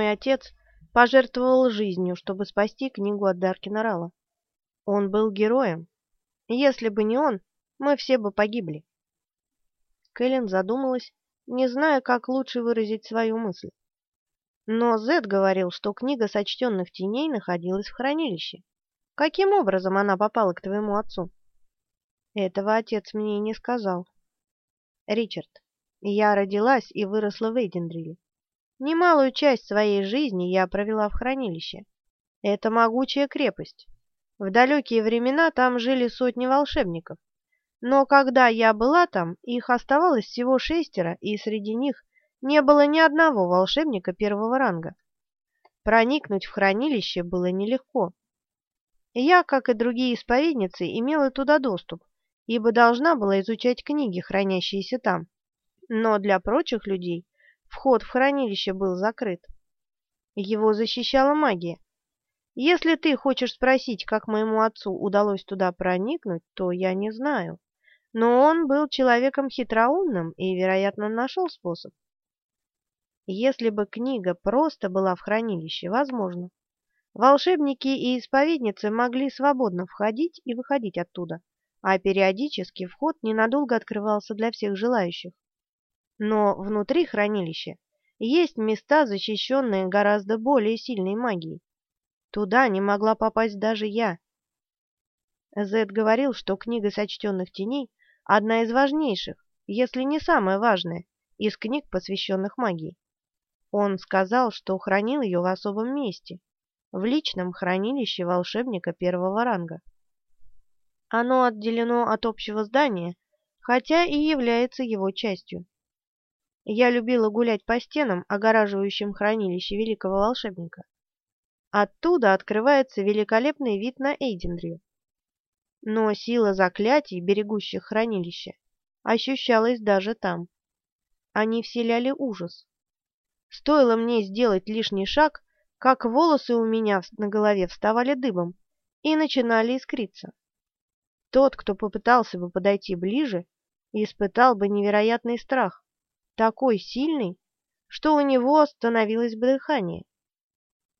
мой отец пожертвовал жизнью, чтобы спасти книгу от Даркина Рала. Он был героем. Если бы не он, мы все бы погибли. Кэлен задумалась, не зная, как лучше выразить свою мысль. Но Зед говорил, что книга сочтенных теней находилась в хранилище. Каким образом она попала к твоему отцу? Этого отец мне не сказал. Ричард, я родилась и выросла в Эйдендриле. Немалую часть своей жизни я провела в хранилище. Это могучая крепость. В далекие времена там жили сотни волшебников. Но когда я была там, их оставалось всего шестеро, и среди них не было ни одного волшебника первого ранга. Проникнуть в хранилище было нелегко. Я, как и другие исповедницы, имела туда доступ, ибо должна была изучать книги, хранящиеся там. Но для прочих людей вход в хранилище был закрыт. Его защищала магия. Если ты хочешь спросить, как моему отцу удалось туда проникнуть, то я не знаю. Но он был человеком хитроумным и, вероятно, нашел способ. Если бы книга просто была в хранилище, возможно. Волшебники и исповедницы могли свободно входить и выходить оттуда, а периодически вход ненадолго открывался для всех желающих. Но внутри хранилища есть места, защищенные гораздо более сильной магией. Туда не могла попасть даже я. Зед говорил, что книга сочтенных теней – одна из важнейших, если не самая важная, из книг, посвященных магии. Он сказал, что хранил ее в особом месте, в личном хранилище волшебника первого ранга. Оно отделено от общего здания, хотя и является его частью. Я любила гулять по стенам, огораживающим хранилище великого волшебника. Оттуда открывается великолепный вид на Эйдендрию. Но сила заклятий, берегущих хранилище, ощущалась даже там. Они вселяли ужас. Стоило мне сделать лишний шаг, как волосы у меня на голове вставали дыбом и начинали искриться. Тот, кто попытался бы подойти ближе, испытал бы невероятный страх такой сильный, что у него остановилось бы дыхание.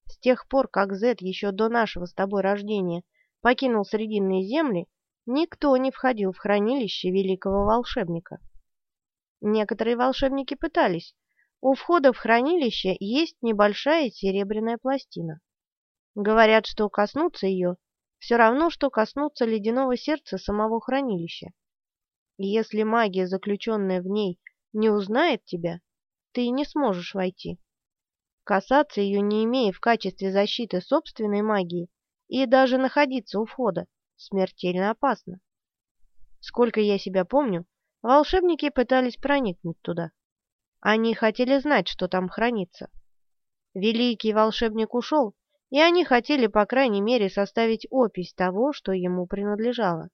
С тех пор, как Зет еще до нашего с тобой рождения покинул Срединные земли, никто не входил в хранилище великого волшебника. Некоторые волшебники пытались. У входа в хранилище есть небольшая серебряная пластина. Говорят, что коснуться ее все равно, что коснуться ледяного сердца самого хранилища. Если магия, заключенная в ней, не узнает тебя, ты не сможешь войти. Касаться ее, не имея в качестве защиты собственной магии, и даже находиться у входа, смертельно опасно. Сколько я себя помню, волшебники пытались проникнуть туда. Они хотели знать, что там хранится. Великий волшебник ушел, и они хотели, по крайней мере, составить опись того, что ему принадлежало.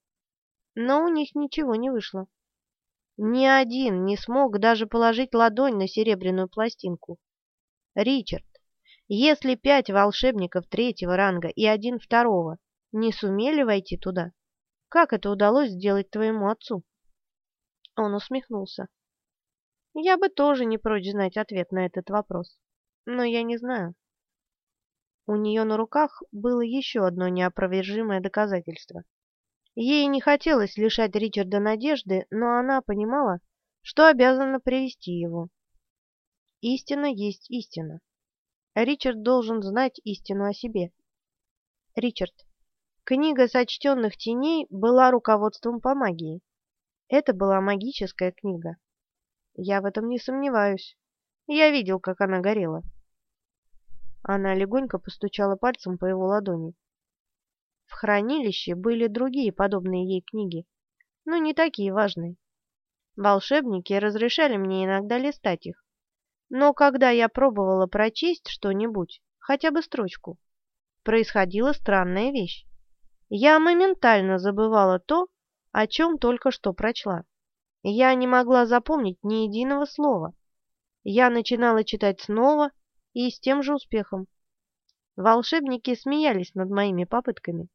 Но у них ничего не вышло. Ни один не смог даже положить ладонь на серебряную пластинку. Ричард, если пять волшебников третьего ранга и один второго не сумели войти туда, как это удалось сделать твоему отцу? Он усмехнулся. Я бы тоже не прочь знать ответ на этот вопрос, но я не знаю. У нее на руках было еще одно неопровержимое доказательство. Ей не хотелось лишать Ричарда надежды, но она понимала, что обязана привести его. Истина есть истина. Ричард должен знать истину о себе. Ричард, книга сочтенных теней была руководством по магии. Это была магическая книга. Я в этом не сомневаюсь. Я видел, как она горела. Она легонько постучала пальцем по его ладони. В хранилище были другие подобные ей книги, но не такие важные. Волшебники разрешали мне иногда листать их. Но когда я пробовала прочесть что-нибудь, хотя бы строчку, происходила странная вещь. Я моментально забывала то, о чем только что прочла. Я не могла запомнить ни единого слова. Я начинала читать снова и с тем же успехом. Волшебники смеялись над моими попытками.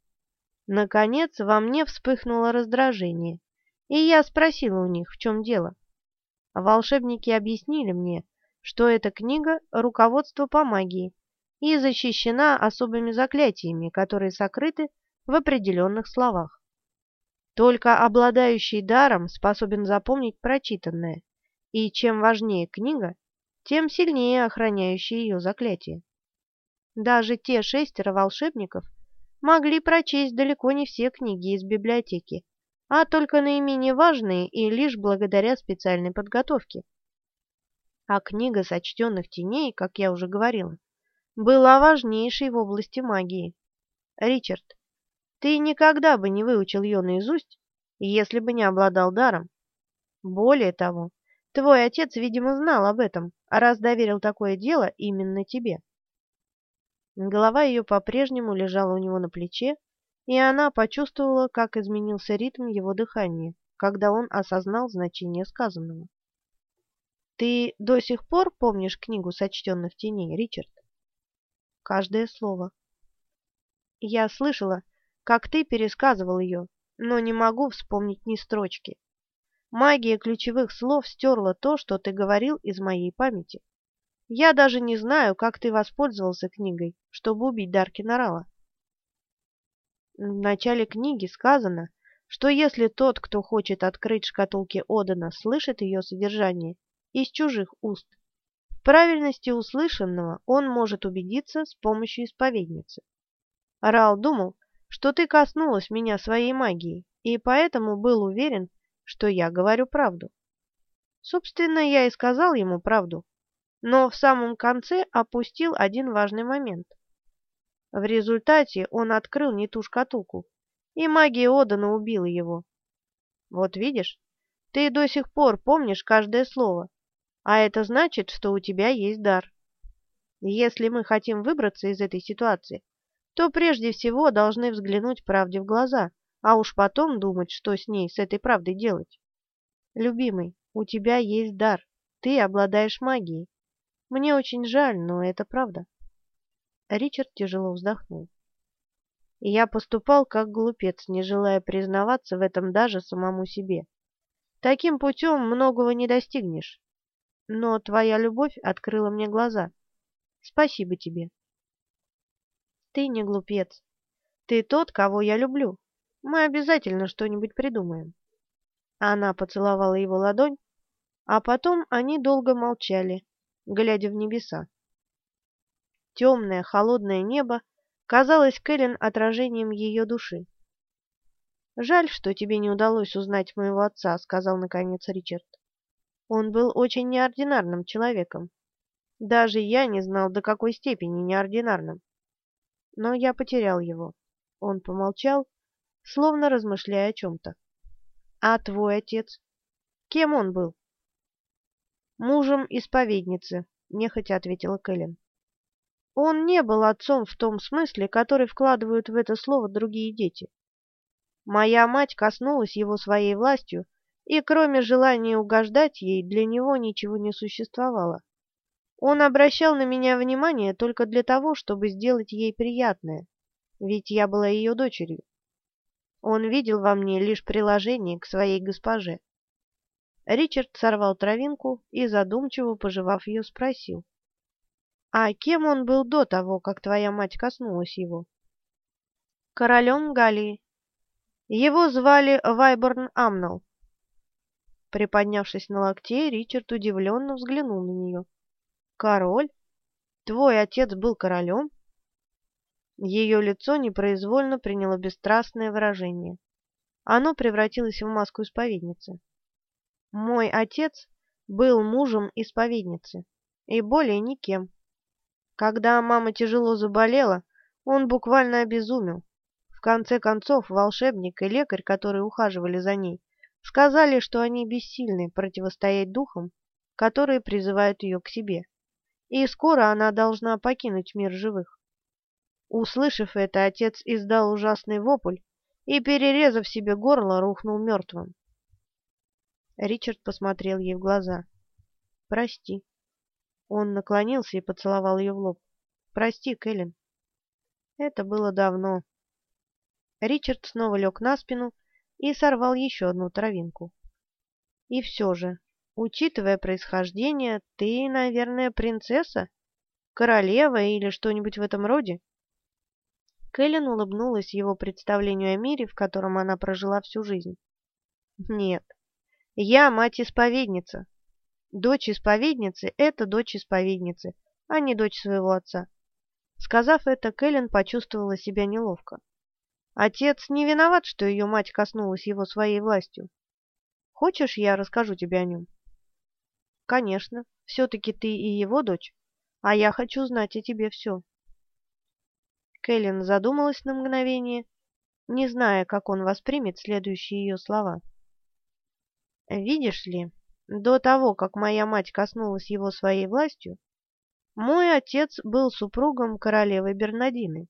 Наконец во мне вспыхнуло раздражение, и я спросила у них, в чем дело. Волшебники объяснили мне, что эта книга – руководство по магии и защищена особыми заклятиями, которые сокрыты в определенных словах. Только обладающий даром способен запомнить прочитанное, и чем важнее книга, тем сильнее охраняющие ее заклятие. Даже те шестеро волшебников могли прочесть далеко не все книги из библиотеки, а только наименее важные и лишь благодаря специальной подготовке. А книга сочтенных теней, как я уже говорила, была важнейшей в области магии. Ричард, ты никогда бы не выучил ее наизусть, если бы не обладал даром. Более того, твой отец, видимо, знал об этом, раз доверил такое дело именно тебе. Голова ее по-прежнему лежала у него на плече, и она почувствовала, как изменился ритм его дыхания, когда он осознал значение сказанного. «Ты до сих пор помнишь книгу сочтенных теней, Ричард?» «Каждое слово». «Я слышала, как ты пересказывал ее, но не могу вспомнить ни строчки. Магия ключевых слов стерла то, что ты говорил из моей памяти. Я даже не знаю, как ты воспользовался книгой, чтобы убить Даркина Рала. В начале книги сказано, что если тот, кто хочет открыть шкатулки Одена, слышит ее содержание из чужих уст, в правильности услышанного он может убедиться с помощью исповедницы. Рал думал, что ты коснулась меня своей магией, и поэтому был уверен, что я говорю правду. Собственно, я и сказал ему правду, но в самом конце опустил один важный момент. В результате он открыл не ту шкатулку, и магия Одана убила его. Вот видишь, ты до сих пор помнишь каждое слово, а это значит, что у тебя есть дар. Если мы хотим выбраться из этой ситуации, то прежде всего должны взглянуть правде в глаза, а уж потом думать, что с ней, с этой правдой делать. Любимый, у тебя есть дар, ты обладаешь магией. Мне очень жаль, но это правда. Ричард тяжело вздохнул. Я поступал как глупец, не желая признаваться в этом даже самому себе. Таким путем многого не достигнешь. Но твоя любовь открыла мне глаза. Спасибо тебе. Ты не глупец. Ты тот, кого я люблю. Мы обязательно что-нибудь придумаем. Она поцеловала его ладонь, а потом они долго молчали, глядя в небеса. Темное, холодное небо казалось Кэлен отражением ее души. «Жаль, что тебе не удалось узнать моего отца», — сказал наконец Ричард. «Он был очень неординарным человеком. Даже я не знал, до какой степени неординарным но я потерял его. Он помолчал, словно размышляя о чем-то. А твой отец? Кем он был? Мужем исповедницы, нехотя ответила Кэлен. Он не был отцом в том смысле, который вкладывают в это слово другие дети. Моя мать коснулась его своей властью, и кроме желания угождать ей, для него ничего не существовало. Он обращал на меня внимание только для того, чтобы сделать ей приятное, ведь я была ее дочерью. Он видел во мне лишь приложение к своей госпоже. Ричард сорвал травинку и, задумчиво пожевав ее, спросил. «А кем он был до того, как твоя мать коснулась его?» «Королем Галлии. Его звали Вайборн Амнал». Приподнявшись на локте, Ричард удивленно взглянул на нее. «Король? Твой отец был королем?» Ее лицо непроизвольно приняло бесстрастное выражение. Оно превратилось в маску исповедницы. «Мой отец был мужем исповедницы, и более никем. Когда мама тяжело заболела, он буквально обезумел. В конце концов, волшебник и лекарь, которые ухаживали за ней, сказали, что они бессильны противостоять духам, которые призывают ее к себе и скоро она должна покинуть мир живых. Услышав это, отец издал ужасный вопль и, перерезав себе горло, рухнул мертвым. Ричард посмотрел ей в глаза. «Прости». Он наклонился и поцеловал ее в лоб. «Прости, Кэлен». Это было давно. Ричард снова лег на спину и сорвал еще одну травинку. И все же, Учитывая происхождение, ты, наверное, принцесса, королева или что-нибудь в этом роде?» Кэлен улыбнулась его представлению о мире, в котором она прожила всю жизнь. «Нет, я мать-исповедница. Дочь исповедницы – это дочь исповедницы, а не дочь своего отца». Сказав это, Кэлен почувствовала себя неловко. Отец не виноват, что ее мать коснулась его своей властью. Хочешь, я расскажу тебе о нем? Конечно, все-таки ты и его дочь, а я хочу знать о тебе все. Кэлен задумалась на мгновение, не зная, как он воспримет следующие ее слова. «Видишь ли, до того, как моя мать коснулась его своей властью, мой отец был супругом королевы Бернадины.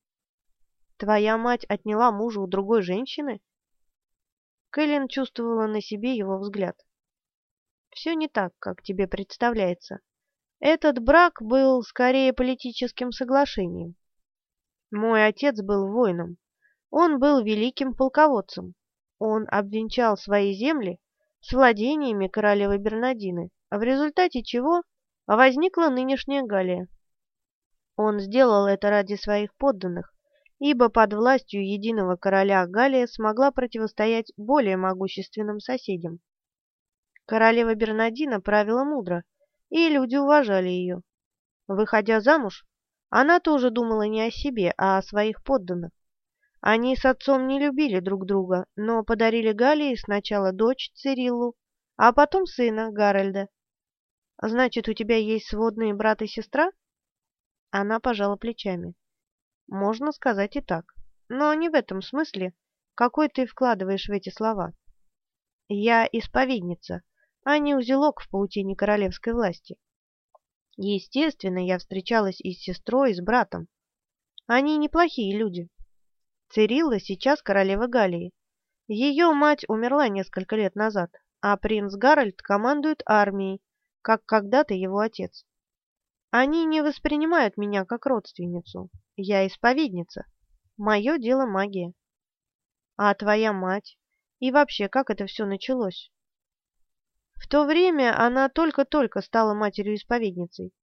Твоя мать отняла мужа у другой женщины?» Кэлен чувствовала на себе его взгляд. «Все не так, как тебе представляется. Этот брак был скорее политическим соглашением. Мой отец был воином. Он был великим полководцем. Он обвенчал свои земли с владениями королевы Бернадины, в результате чего возникла нынешняя Галия. Он сделал это ради своих подданных, ибо под властью единого короля Галия смогла противостоять более могущественным соседям. Королева Бернадина правила мудро, и люди уважали ее. Выходя замуж, она тоже думала не о себе, а о своих подданных. Они с отцом не любили друг друга, но подарили Галии сначала дочь Цириллу, а потом сына Гарольда. «Значит, у тебя есть сводные брат и сестра?» Она пожала плечами. «Можно сказать и так, но не в этом смысле, какой ты вкладываешь в эти слова. Я исповедница, а не узелок в паутине королевской власти. Естественно, я встречалась и с сестрой, и с братом. Они неплохие люди. Цирилла сейчас королева Галии. Ее мать умерла несколько лет назад, а принц Гарольд командует армией, как когда-то его отец. Они не воспринимают меня как родственницу. Я исповедница. Мое дело магия. А твоя мать? И вообще, как это все началось? В то время она только-только стала матерью-исповедницей.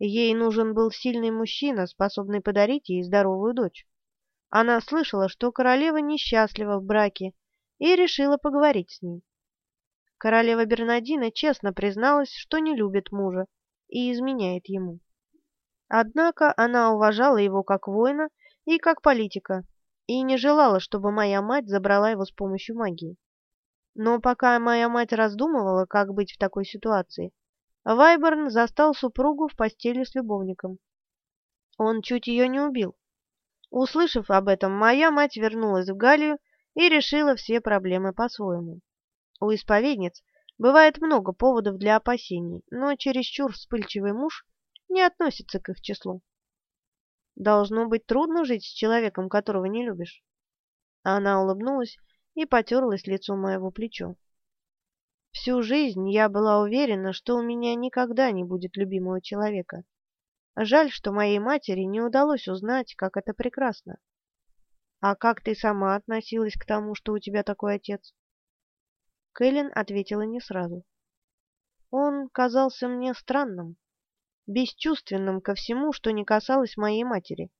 Ей нужен был сильный мужчина, способный подарить ей здоровую дочь. Она слышала, что королева несчастлива в браке, и решила поговорить с ней. Королева Бернадина честно призналась, что не любит мужа и изменяет ему. Однако она уважала его как воина и как политика, и не желала, чтобы моя мать забрала его с помощью магии. Но пока моя мать раздумывала, как быть в такой ситуации, Вайборн застал супругу в постели с любовником. Он чуть ее не убил. Услышав об этом, моя мать вернулась в Галию и решила все проблемы по-своему. У исповедниц бывает много поводов для опасений, но чересчур вспыльчивый муж не относится к их числу. Должно быть трудно жить с человеком, которого не любишь. Она улыбнулась и потерлась лицо моего плечо. Всю жизнь я была уверена, что у меня никогда не будет любимого человека. Жаль, что моей матери не удалось узнать, как это прекрасно. А как ты сама относилась к тому, что у тебя такой отец? Кэлен ответила не сразу. Он казался мне странным, бесчувственным ко всему, что не касалось моей матери.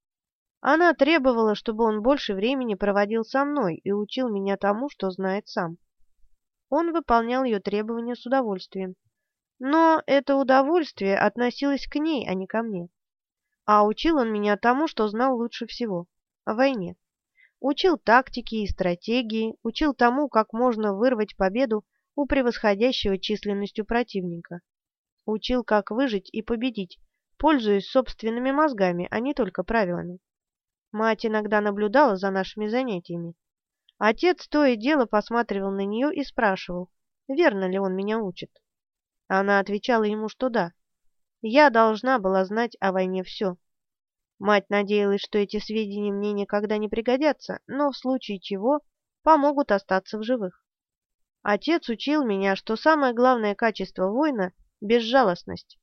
Она требовала, чтобы он больше времени проводил со мной и учил меня тому, что знает сам. Он выполнял ее требования с удовольствием. Но это удовольствие относилось к ней, а не ко мне. А учил он меня тому, что знал лучше всего – войне. Учил тактике и стратегии, учил тому, как можно вырвать победу у превосходящего численностью противника. Учил, как выжить и победить, пользуясь собственными мозгами, а не только правилами. Мать иногда наблюдала за нашими занятиями. Отец то и дело посматривал на нее и спрашивал, верно ли он меня учит. Она отвечала ему, что да. Я должна была знать о войне все. Мать надеялась, что эти сведения мне никогда не пригодятся, но в случае чего помогут остаться в живых. Отец учил меня, что самое главное качество воина – безжалостность.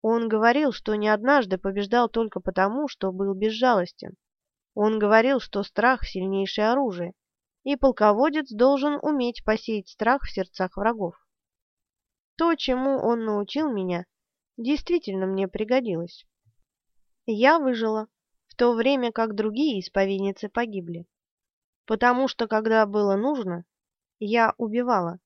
Он говорил, что не однажды побеждал только потому, что был безжалостен. Он говорил, что страх – сильнейшее оружие, и полководец должен уметь посеять страх в сердцах врагов. То, чему он научил меня, действительно мне пригодилось. Я выжила, в то время как другие исповедницы погибли. Потому что, когда было нужно, я убивала.